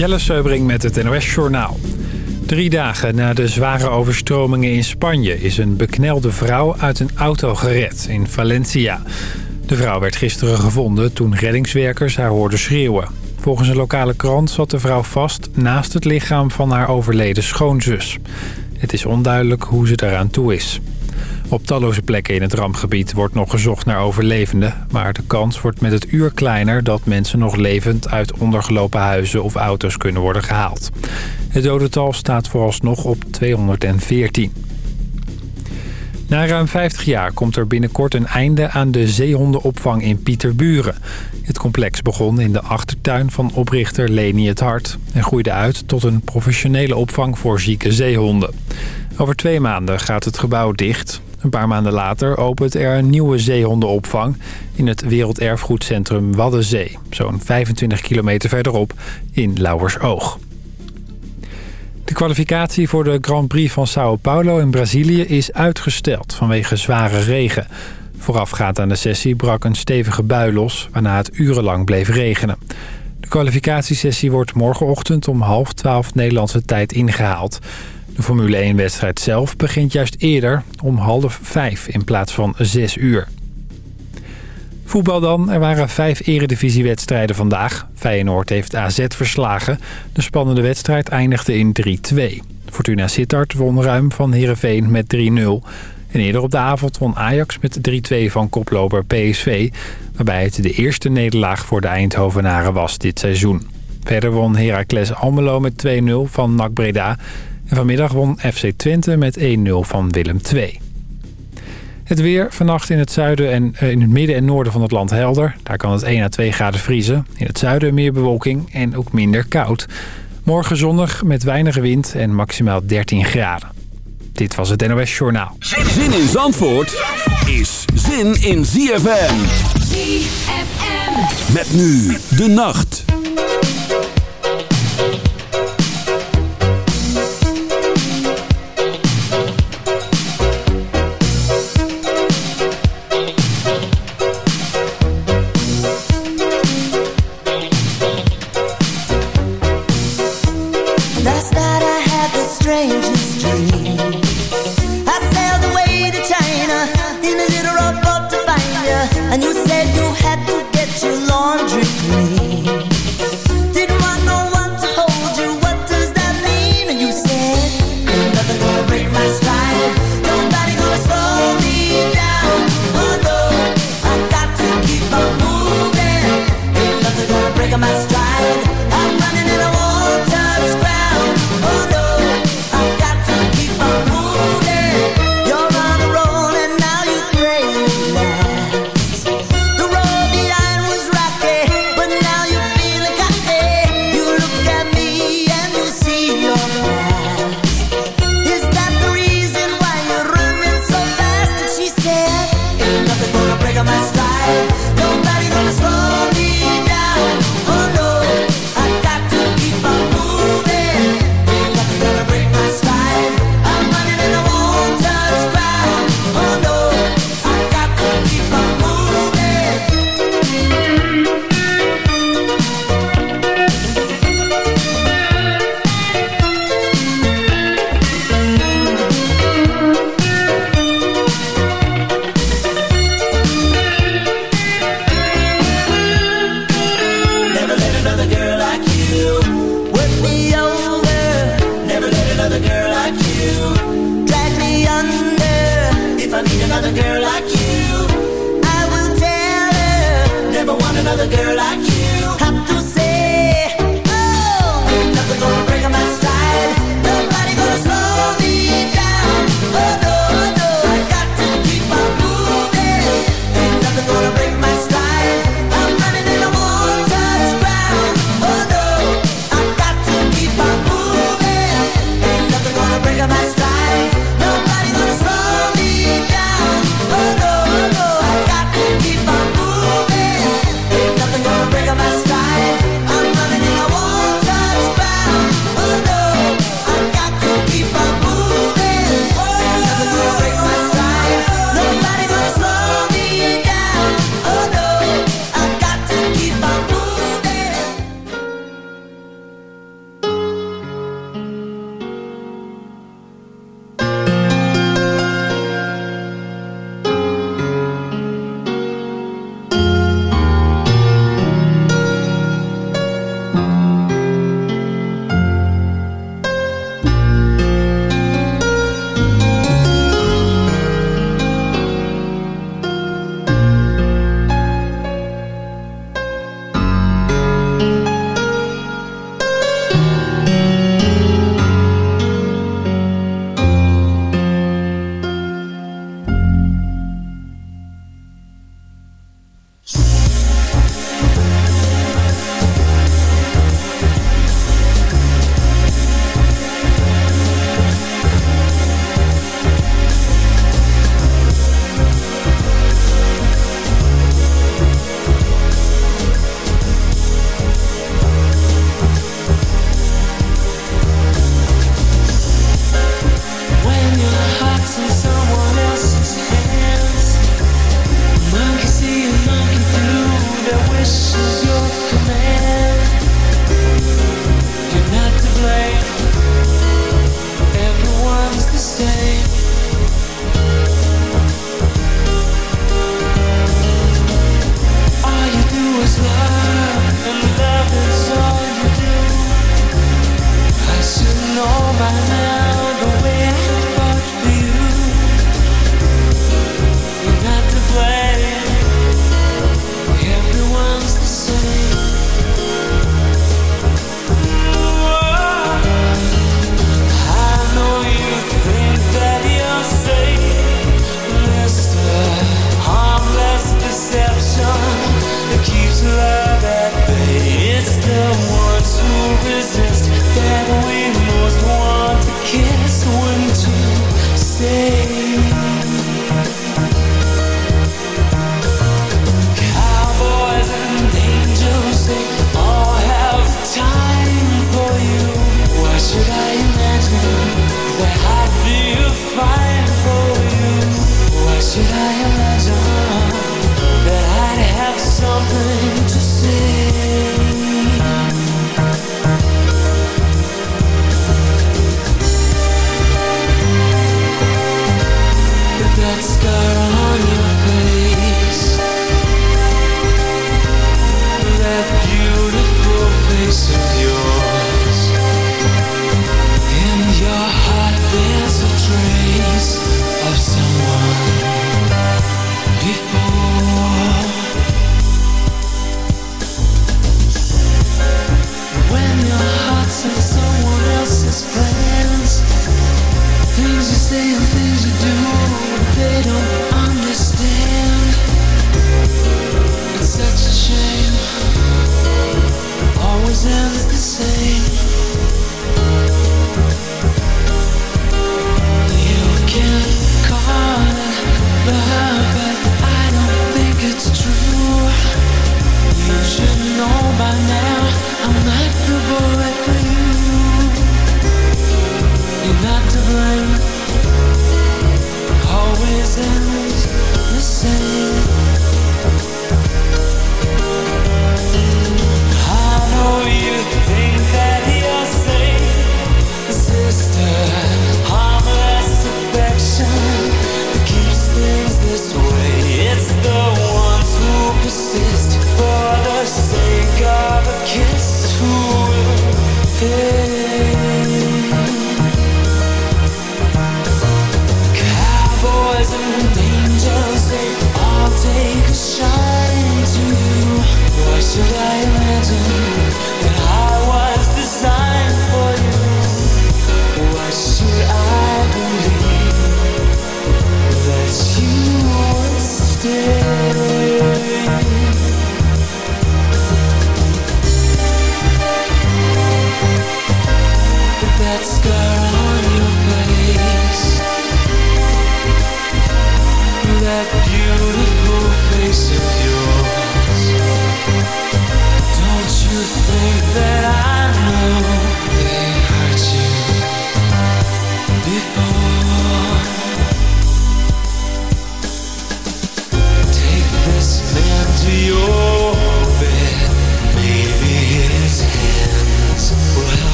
Jelle Seubring met het NOS Journaal. Drie dagen na de zware overstromingen in Spanje... is een beknelde vrouw uit een auto gered in Valencia. De vrouw werd gisteren gevonden toen reddingswerkers haar hoorden schreeuwen. Volgens een lokale krant zat de vrouw vast naast het lichaam van haar overleden schoonzus. Het is onduidelijk hoe ze daaraan toe is. Op talloze plekken in het rampgebied wordt nog gezocht naar overlevenden... maar de kans wordt met het uur kleiner dat mensen nog levend... uit ondergelopen huizen of auto's kunnen worden gehaald. Het dodental staat vooralsnog op 214. Na ruim 50 jaar komt er binnenkort een einde aan de zeehondenopvang in Pieterburen. Het complex begon in de achtertuin van oprichter Leni het Hart... en groeide uit tot een professionele opvang voor zieke zeehonden. Over twee maanden gaat het gebouw dicht. Een paar maanden later opent er een nieuwe zeehondenopvang... in het werelderfgoedcentrum Waddenzee. Zo'n 25 kilometer verderop in Lauwersoog. De kwalificatie voor de Grand Prix van Sao Paulo in Brazilië is uitgesteld vanwege zware regen. Voorafgaand aan de sessie brak een stevige bui los, waarna het urenlang bleef regenen. De kwalificatiesessie wordt morgenochtend om half twaalf Nederlandse tijd ingehaald. De Formule 1-wedstrijd zelf begint juist eerder om half vijf in plaats van zes uur. Voetbal dan. Er waren vijf eredivisiewedstrijden vandaag. Feyenoord heeft AZ verslagen. De spannende wedstrijd eindigde in 3-2. Fortuna Sittard won ruim van Heerenveen met 3-0. En eerder op de avond won Ajax met 3-2 van koploper PSV... waarbij het de eerste nederlaag voor de Eindhovenaren was dit seizoen. Verder won Heracles Almelo met 2-0 van NAC Breda... En vanmiddag won FC Twente met 1-0 van Willem II. Het weer vannacht in het zuiden en eh, in het midden en noorden van het land helder. Daar kan het 1 à 2 graden vriezen. In het zuiden meer bewolking en ook minder koud. Morgen zonnig met weinig wind en maximaal 13 graden. Dit was het NOS Journaal. Zin in Zandvoort is zin in ZFM. ZFM. Met nu de nacht.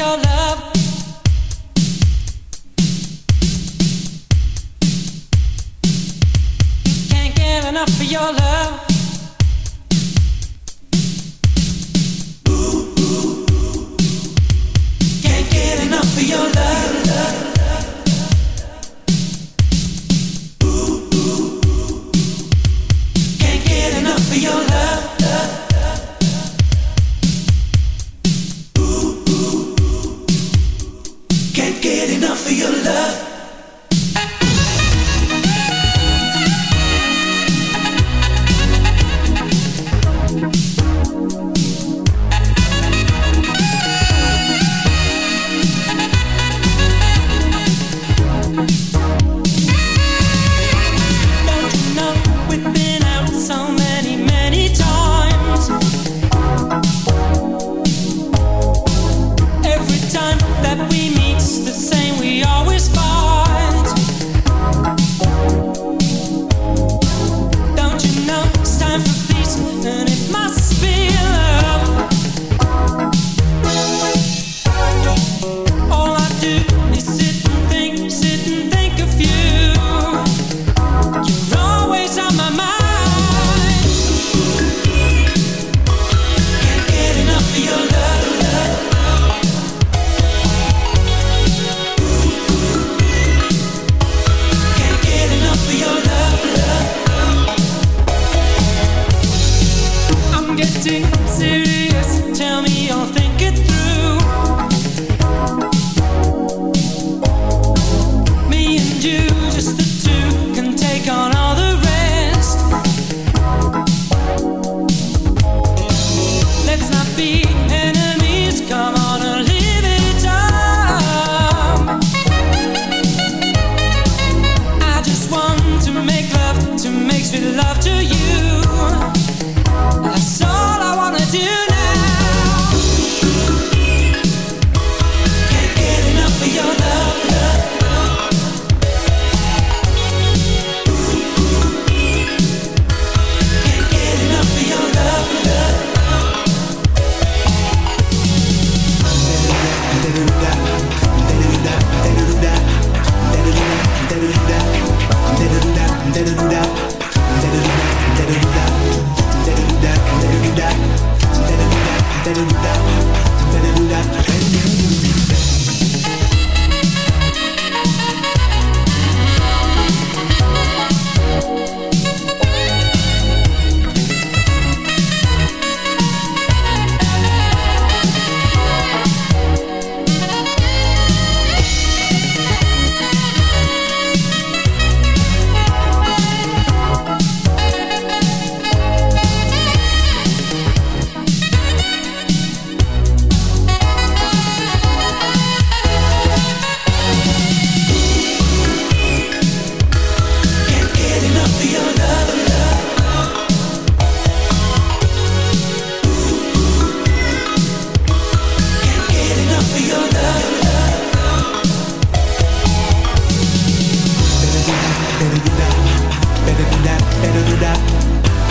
Your love.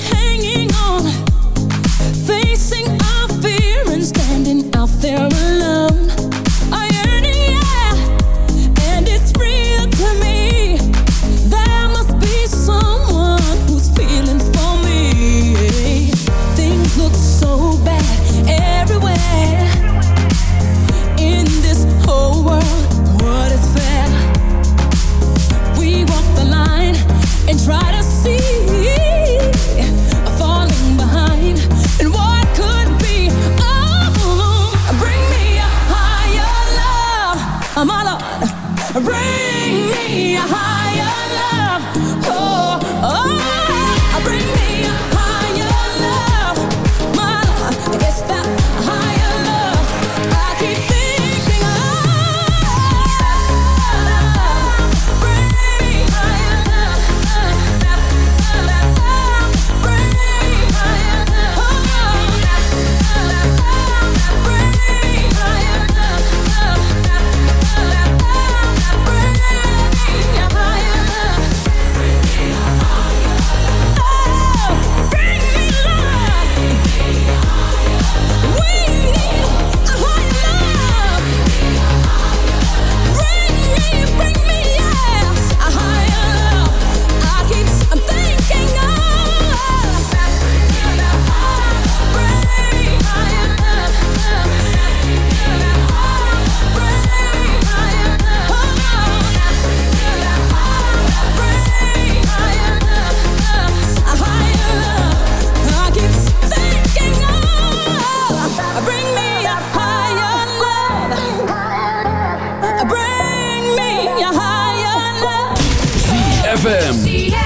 Hey. Let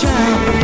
child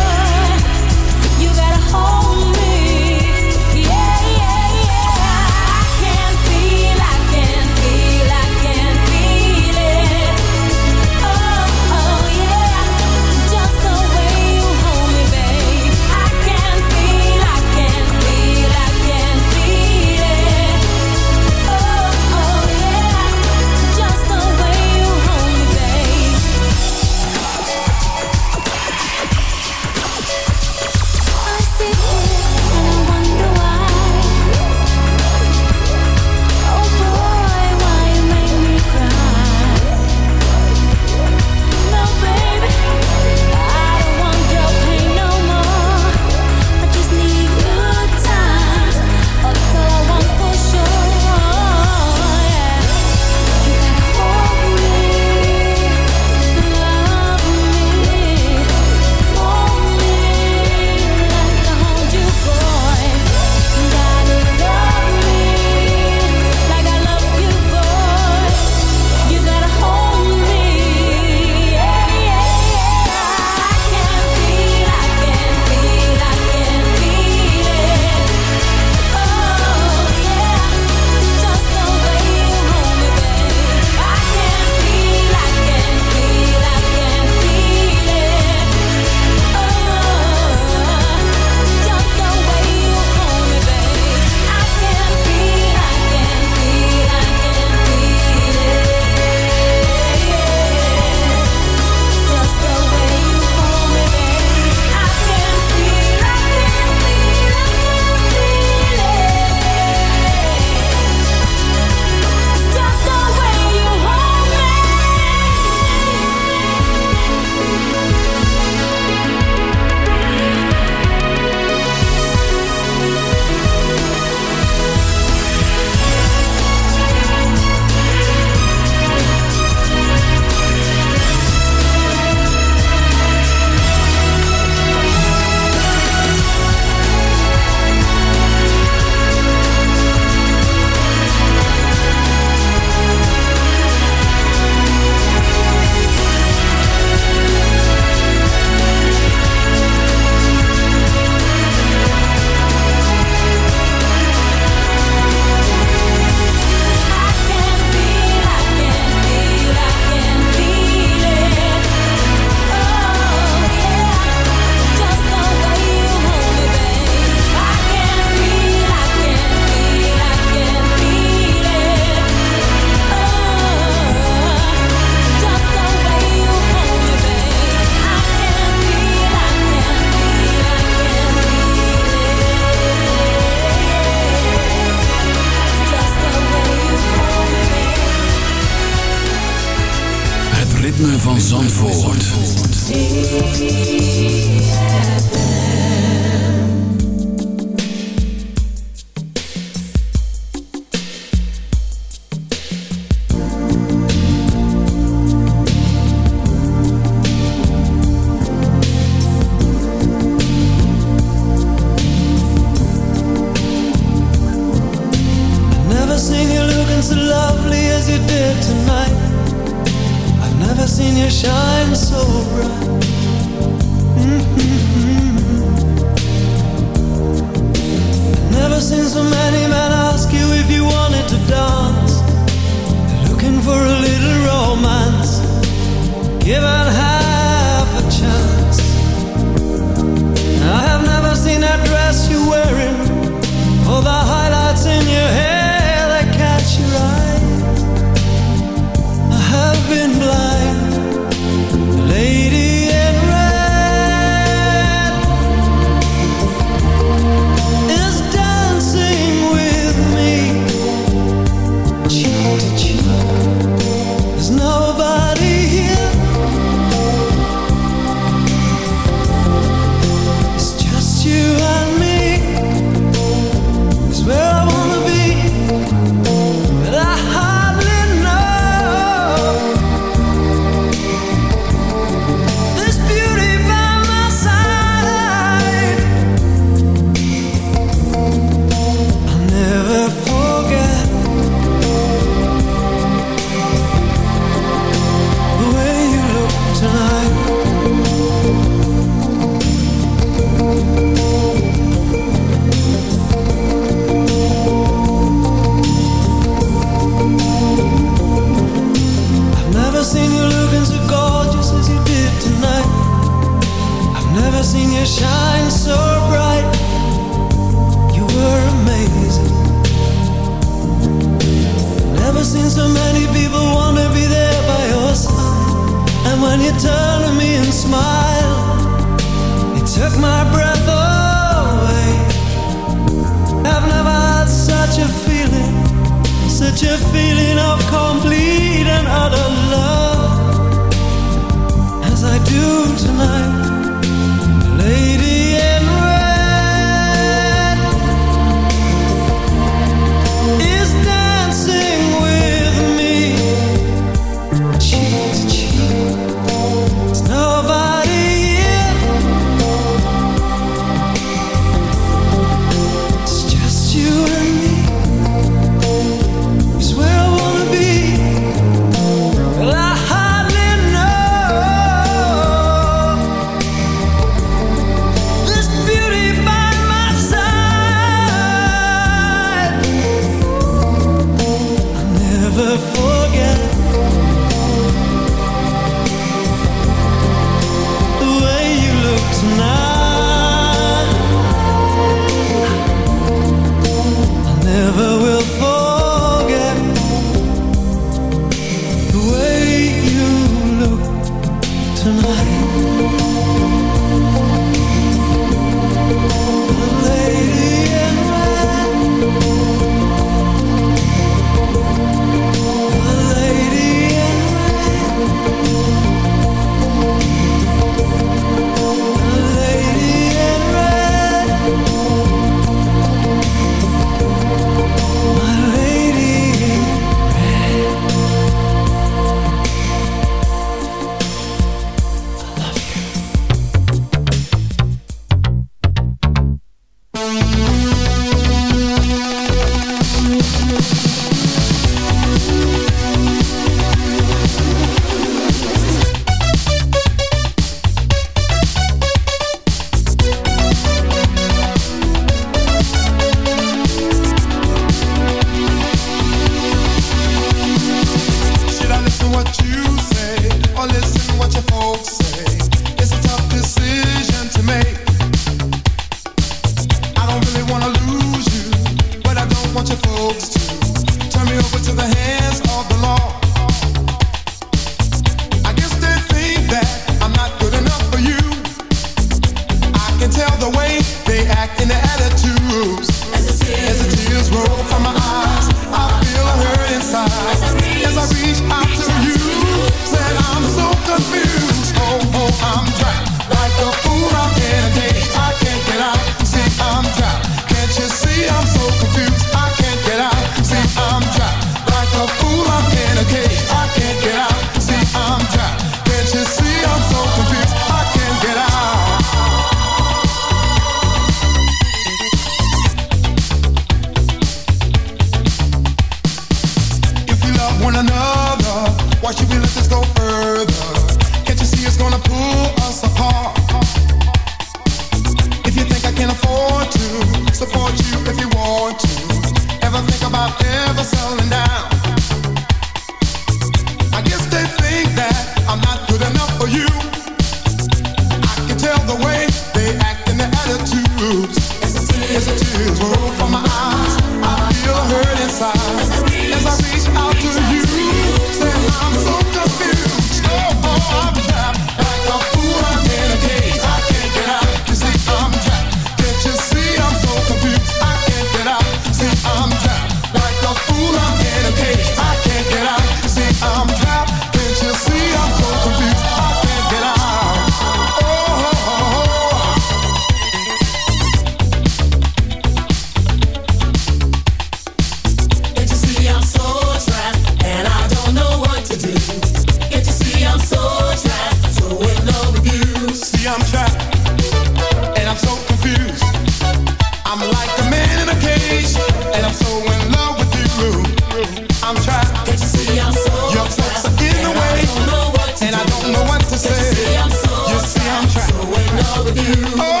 you. Oh.